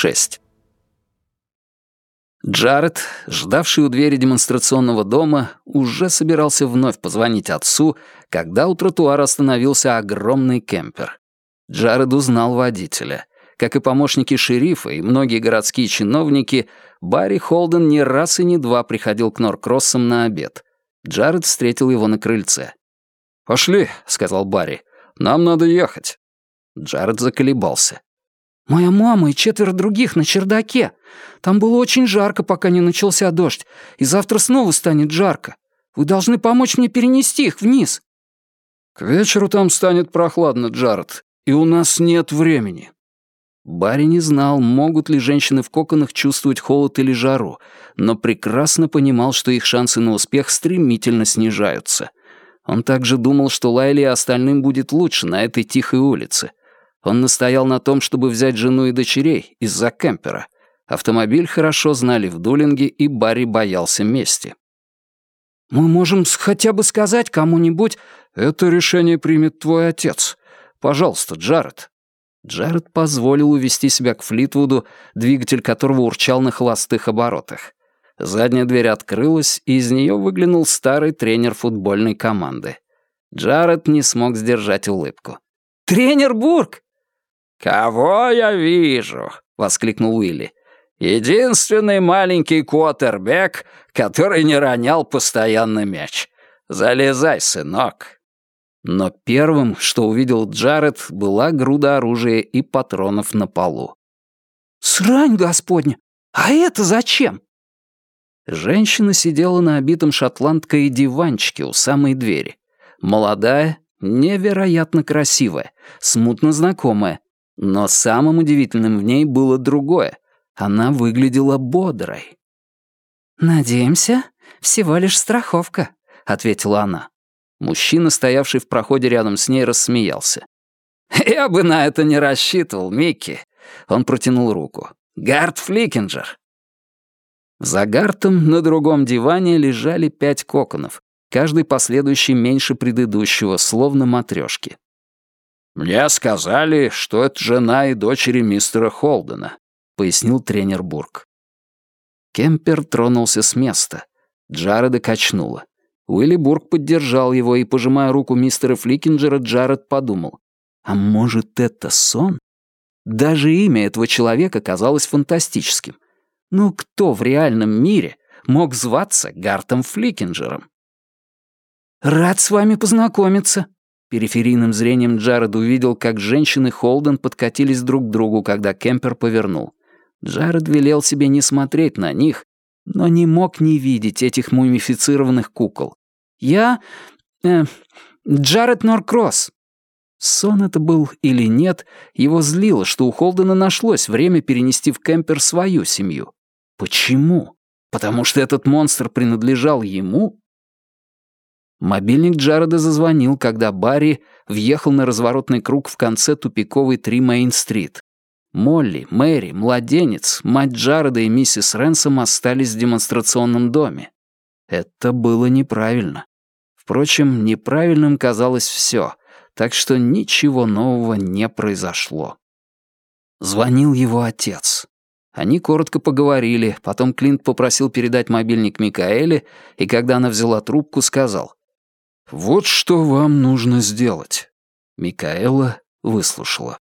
6. Джаред, ждавший у двери демонстрационного дома, уже собирался вновь позвонить отцу, когда у тротуара остановился огромный кемпер. Джаред узнал водителя. Как и помощники шерифа и многие городские чиновники, Барри Холден не раз и не два приходил к Норкроссам на обед. Джаред встретил его на крыльце. «Пошли», — сказал Барри. «Нам надо ехать». Джаред заколебался. «Моя мама и четверо других на чердаке. Там было очень жарко, пока не начался дождь, и завтра снова станет жарко. Вы должны помочь мне перенести их вниз». «К вечеру там станет прохладно, Джаред, и у нас нет времени». Барри не знал, могут ли женщины в коконах чувствовать холод или жару, но прекрасно понимал, что их шансы на успех стремительно снижаются. Он также думал, что Лайли и остальным будет лучше на этой тихой улице. Он настоял на том, чтобы взять жену и дочерей из-за кемпера. Автомобиль хорошо знали в Дулинге, и Барри боялся мести. «Мы можем хотя бы сказать кому-нибудь...» «Это решение примет твой отец. Пожалуйста, Джаред». Джаред позволил увести себя к Флитвуду, двигатель которого урчал на холостых оборотах. Задняя дверь открылась, и из нее выглянул старый тренер футбольной команды. Джаред не смог сдержать улыбку. «Тренер Бург!» «Кого я вижу?» — воскликнул Уилли. «Единственный маленький квотербек, который не ронял постоянно мяч. Залезай, сынок». Но первым, что увидел Джаред, была груда оружия и патронов на полу. «Срань господня! А это зачем?» Женщина сидела на обитом шотландкой диванчике у самой двери. Молодая, невероятно красивая, смутно знакомая. Но самым удивительным в ней было другое. Она выглядела бодрой. «Надеемся, всего лишь страховка», — ответила она. Мужчина, стоявший в проходе рядом с ней, рассмеялся. «Я бы на это не рассчитывал, Микки». Он протянул руку. «Гард Фликинджер, за Гартом на другом диване лежали пять коконов, каждый последующий меньше предыдущего, словно матрешки. «Мне сказали, что это жена и дочери мистера Холдена», — пояснил тренер Бург. Кемпер тронулся с места. Джареда качнуло. Уилли Бург поддержал его, и, пожимая руку мистера Фликинджера, Джаред подумал, «А может, это сон?» Даже имя этого человека казалось фантастическим — ну кто в реальном мире мог зваться Гартом Фликинджером? «Рад с вами познакомиться». Периферийным зрением Джаред увидел, как женщины Холден подкатились друг к другу, когда Кемпер повернул. Джаред велел себе не смотреть на них, но не мог не видеть этих мумифицированных кукол. «Я... Э, Джаред Норкросс». Сон это был или нет, его злило, что у Холдена нашлось время перенести в Кемпер свою семью. Почему? Потому что этот монстр принадлежал ему? Мобильник Джареда зазвонил, когда Барри въехал на разворотный круг в конце тупиковой 3 Мейн-стрит. Молли, Мэри, младенец, мать Джареда и миссис Ренсом остались в демонстрационном доме. Это было неправильно. Впрочем, неправильным казалось все, так что ничего нового не произошло. Звонил его отец. Они коротко поговорили, потом Клинт попросил передать мобильник Микаэле, и когда она взяла трубку, сказал «Вот что вам нужно сделать». Микаэла выслушала.